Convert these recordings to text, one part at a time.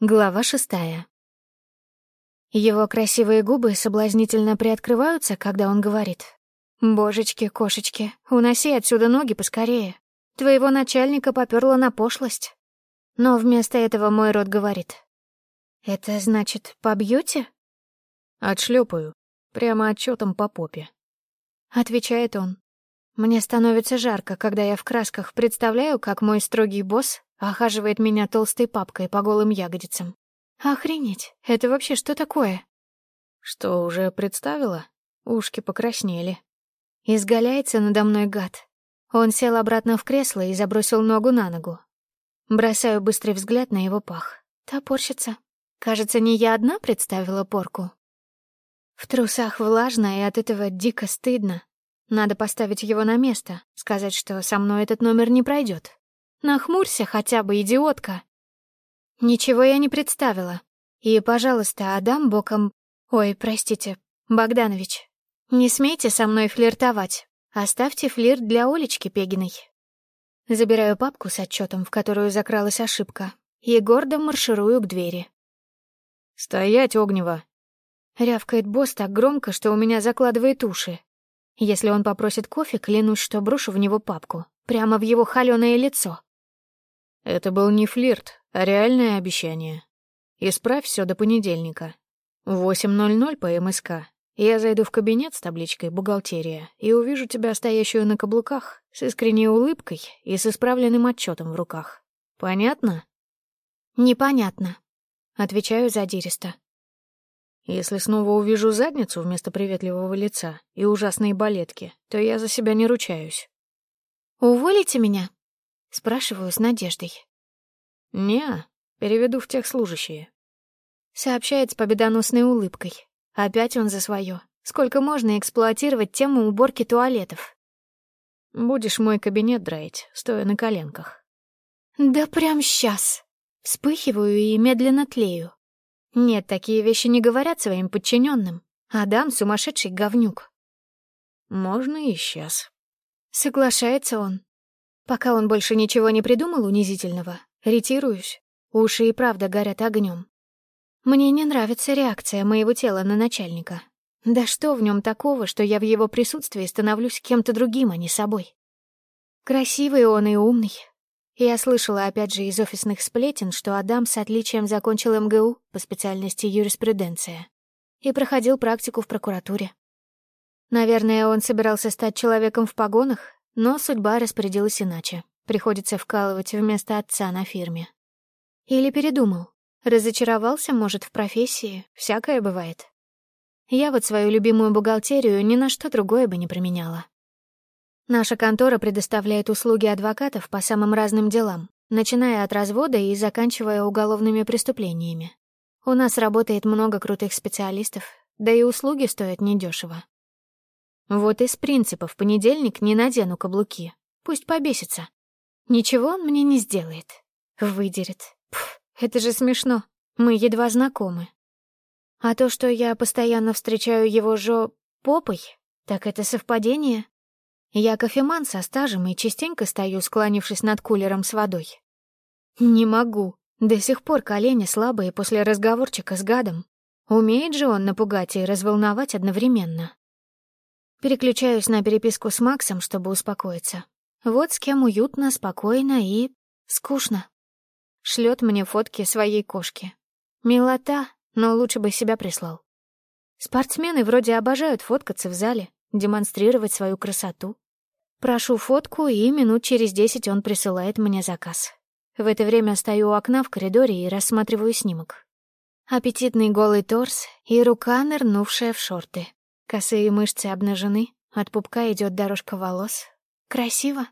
Глава шестая. Его красивые губы соблазнительно приоткрываются, когда он говорит. «Божечки, кошечки, уноси отсюда ноги поскорее. Твоего начальника попёрло на пошлость». Но вместо этого мой рот говорит. «Это значит, побьёте?» «Отшлёпаю. Прямо отчётом по попе», — отвечает он. Мне становится жарко, когда я в красках представляю, как мой строгий босс Охаживает меня толстой папкой по голым ягодицам. Охренеть, это вообще что такое? Что, уже представила? Ушки покраснели. Изгаляется надо мной гад. Он сел обратно в кресло и забросил ногу на ногу. Бросаю быстрый взгляд на его пах. Топорщится. Кажется, не я одна представила порку. В трусах влажно, и от этого дико стыдно. Надо поставить его на место, сказать, что со мной этот номер не пройдет. Нахмурься хотя бы, идиотка. Ничего я не представила. И, пожалуйста, Адам боком... Ой, простите, Богданович, не смейте со мной флиртовать. Оставьте флирт для Олечки Пегиной. Забираю папку с отчетом, в которую закралась ошибка, и гордо марширую к двери. «Стоять, Огнева!» Рявкает босс так громко, что у меня закладывает уши. Если он попросит кофе, клянусь, что брошу в него папку. Прямо в его холёное лицо. Это был не флирт, а реальное обещание. Исправь все до понедельника. В 8.00 по МСК я зайду в кабинет с табличкой «Бухгалтерия» и увижу тебя, стоящую на каблуках, с искренней улыбкой и с исправленным отчетом в руках. Понятно? Непонятно. Отвечаю задиристо. Если снова увижу задницу вместо приветливого лица и ужасные балетки, то я за себя не ручаюсь. «Уволите меня?» Спрашиваю с надеждой. «Не, переведу в техслужащие», — сообщает с победоносной улыбкой. Опять он за свое. Сколько можно эксплуатировать тему уборки туалетов? «Будешь мой кабинет драить, стоя на коленках». «Да прям сейчас!» Вспыхиваю и медленно тлею. Нет, такие вещи не говорят своим подчиненным. Адам — сумасшедший говнюк. «Можно и сейчас». Соглашается он, Пока он больше ничего не придумал унизительного, ретируюсь. Уши и правда горят огнем. Мне не нравится реакция моего тела на начальника. Да что в нем такого, что я в его присутствии становлюсь кем-то другим, а не собой? Красивый он и умный. Я слышала опять же из офисных сплетен, что Адам с отличием закончил МГУ по специальности юриспруденция и проходил практику в прокуратуре. Наверное, он собирался стать человеком в погонах но судьба распорядилась иначе. Приходится вкалывать вместо отца на фирме. Или передумал. Разочаровался, может, в профессии. Всякое бывает. Я вот свою любимую бухгалтерию ни на что другое бы не применяла. Наша контора предоставляет услуги адвокатов по самым разным делам, начиная от развода и заканчивая уголовными преступлениями. У нас работает много крутых специалистов, да и услуги стоят недешево. Вот из принципа в понедельник не надену каблуки. Пусть побесится. Ничего он мне не сделает. Выдерет. Пф, это же смешно. Мы едва знакомы. А то, что я постоянно встречаю его жо... попой, так это совпадение. Я кофеман со стажем и частенько стою, склонившись над кулером с водой. Не могу. До сих пор колени слабые после разговорчика с гадом. Умеет же он напугать и разволновать одновременно. Переключаюсь на переписку с Максом, чтобы успокоиться. Вот с кем уютно, спокойно и... скучно. Шлет мне фотки своей кошки. Милота, но лучше бы себя прислал. Спортсмены вроде обожают фоткаться в зале, демонстрировать свою красоту. Прошу фотку, и минут через десять он присылает мне заказ. В это время стою у окна в коридоре и рассматриваю снимок. Аппетитный голый торс и рука, нырнувшая в шорты. Косые мышцы обнажены, от пупка идет дорожка волос. Красиво.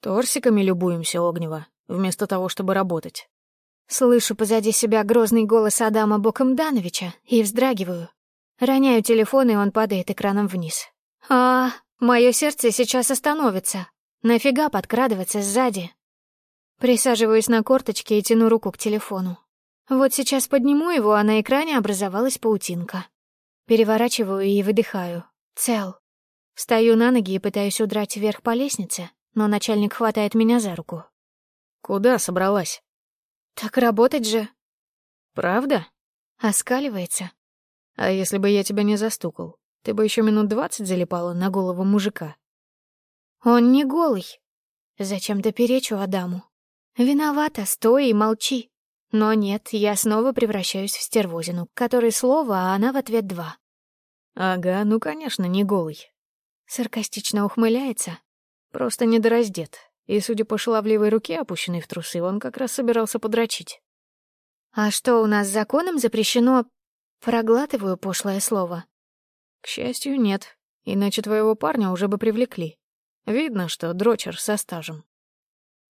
Торсиками любуемся, Огнева, вместо того, чтобы работать. Слышу позади себя грозный голос Адама Бокомдановича и вздрагиваю. Роняю телефон, и он падает экраном вниз. А, мое сердце сейчас остановится. Нафига подкрадываться сзади? Присаживаюсь на корточки и тяну руку к телефону. Вот сейчас подниму его, а на экране образовалась паутинка. Переворачиваю и выдыхаю. Цел. Встаю на ноги и пытаюсь удрать вверх по лестнице, но начальник хватает меня за руку. «Куда собралась?» «Так работать же. Правда? Оскаливается. А если бы я тебя не застукал, ты бы еще минут двадцать залипала на голову мужика. Он не голый. Зачем-то перечу Адаму. Виновата, стой и молчи. Но нет, я снова превращаюсь в стервозину, которой слово, а она в ответ два. Ага, ну, конечно, не голый. Саркастично ухмыляется. Просто недораздет. И, судя по шаловливой руке, опущенной в трусы, он как раз собирался подрочить. А что у нас законом запрещено... Проглатываю пошлое слово. К счастью, нет. Иначе твоего парня уже бы привлекли. Видно, что дрочер со стажем.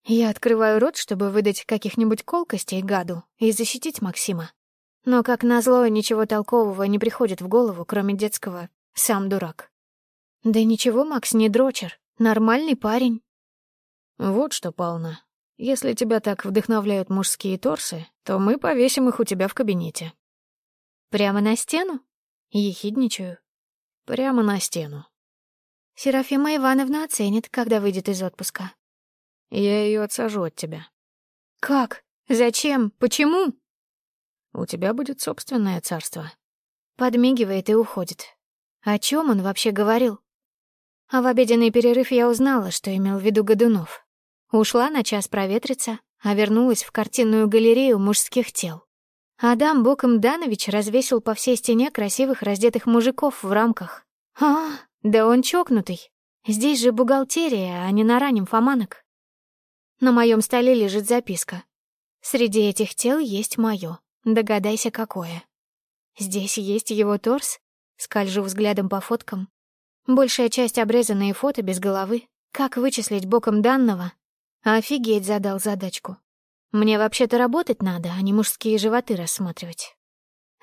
Я открываю рот, чтобы выдать каких-нибудь колкостей гаду и защитить Максима. Но, как назло, ничего толкового не приходит в голову, кроме детского «сам дурак». Да ничего, Макс не дрочер, нормальный парень. Вот что, Пална, если тебя так вдохновляют мужские торсы, то мы повесим их у тебя в кабинете. Прямо на стену? Ехидничаю. Прямо на стену. Серафима Ивановна оценит, когда выйдет из отпуска. Я ее отсажу от тебя. Как? Зачем? Почему? У тебя будет собственное царство. Подмигивает и уходит. О чем он вообще говорил? А в обеденный перерыв я узнала, что имел в виду Годунов. Ушла на час проветриться, а вернулась в картинную галерею мужских тел. Адам Боком Данович развесил по всей стене красивых раздетых мужиков в рамках. А, да он чокнутый. Здесь же бухгалтерия, а не на раннем фоманок. На моем столе лежит записка. Среди этих тел есть мое. Догадайся, какое. Здесь есть его торс. Скольжу взглядом по фоткам. Большая часть обрезанные фото без головы. Как вычислить боком данного? Офигеть задал задачку. Мне вообще-то работать надо, а не мужские животы рассматривать.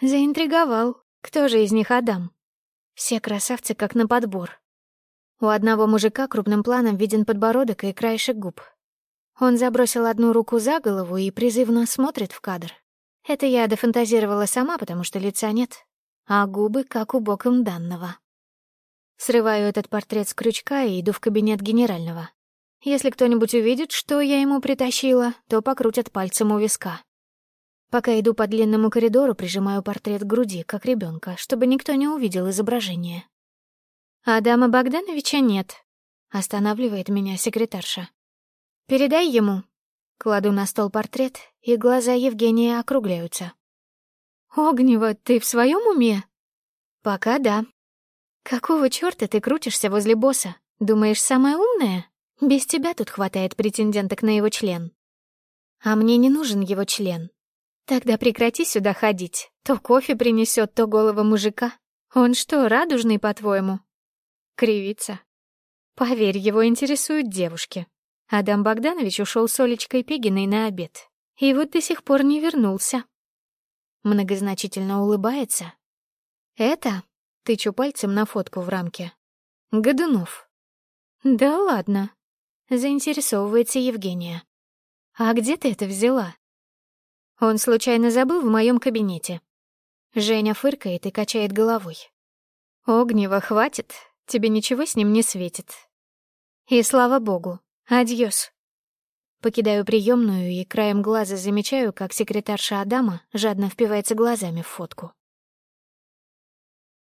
Заинтриговал. Кто же из них Адам? Все красавцы как на подбор. У одного мужика крупным планом виден подбородок и краешек губ, он забросил одну руку за голову и призывно смотрит в кадр. Это я дофантазировала сама, потому что лица нет, а губы как у боком данного. Срываю этот портрет с крючка и иду в кабинет генерального. Если кто-нибудь увидит, что я ему притащила, то покрутят пальцем у виска. Пока иду по длинному коридору, прижимаю портрет к груди, как ребенка, чтобы никто не увидел изображение. «Адама Богдановича нет», — останавливает меня секретарша. «Передай ему». Кладу на стол портрет, и глаза Евгения округляются. «Огнева, ты в своем уме?» «Пока да». «Какого чёрта ты крутишься возле босса? Думаешь, самая умная? Без тебя тут хватает претенденток на его член». «А мне не нужен его член. Тогда прекрати сюда ходить. То кофе принесет, то голова мужика. Он что, радужный, по-твоему?» Кривится. Поверь, его интересуют девушки. Адам Богданович ушел с Олечкой Пегиной на обед. И вот до сих пор не вернулся. Многозначительно улыбается. «Это?» — тычу пальцем на фотку в рамке. «Годунов». «Да ладно», — заинтересовывается Евгения. «А где ты это взяла?» Он случайно забыл в моем кабинете. Женя фыркает и качает головой. «Огнева, хватит, тебе ничего с ним не светит». И слава богу, Адьос. Покидаю приемную и краем глаза замечаю, как секретарша Адама жадно впивается глазами в фотку.